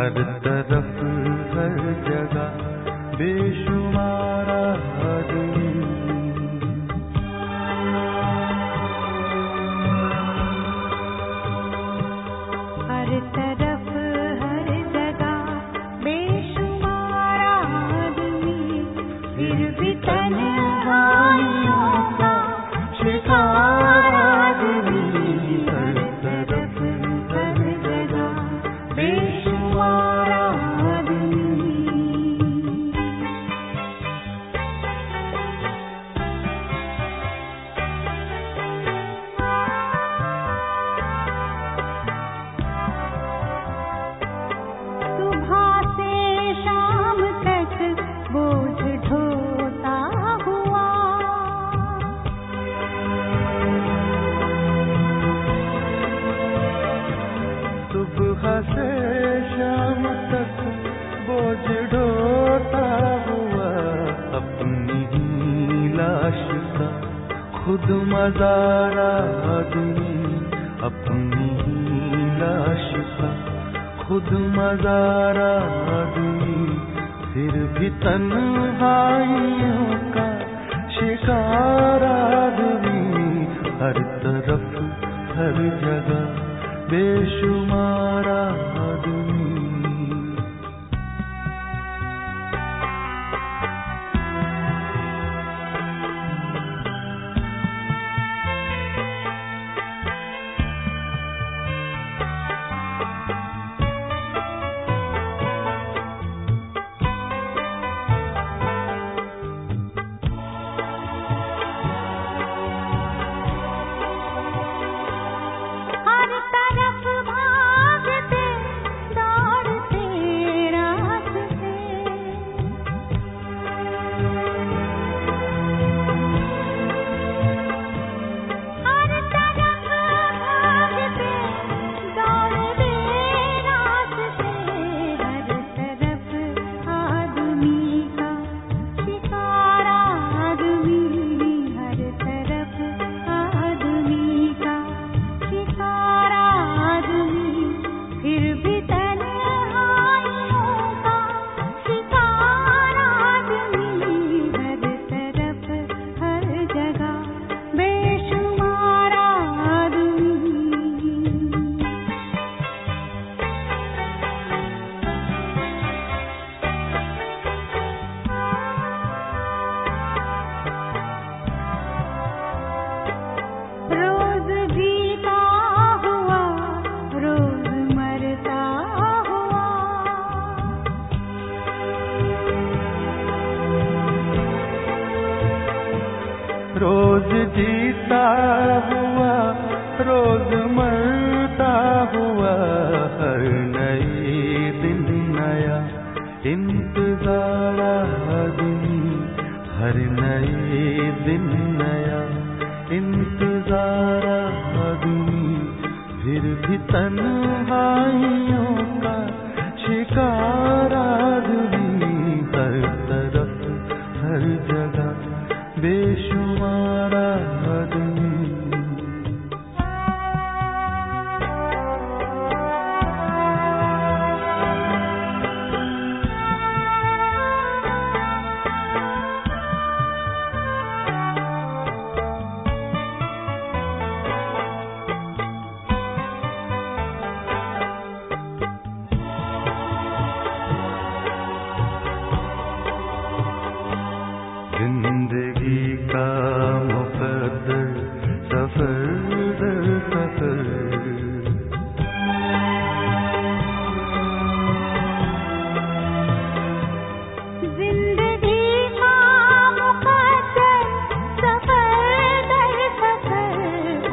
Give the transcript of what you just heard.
हर तरफ हर जगह बेशुमार आदमी हर तरफ हर जगह बेशुमार आदमी फिर भी तन्हाइयों खुद मजारा आदमी, अपनी ही लाश का खुद मजारा आदमी। फिर भी तन्हाइयों का शिकार आदमी, हर तरफ़, हर जगह बेशुमार जीता हुआ रोज मरता हुआ हर नई दिन नया इंतज़ार दिन हर नए दिन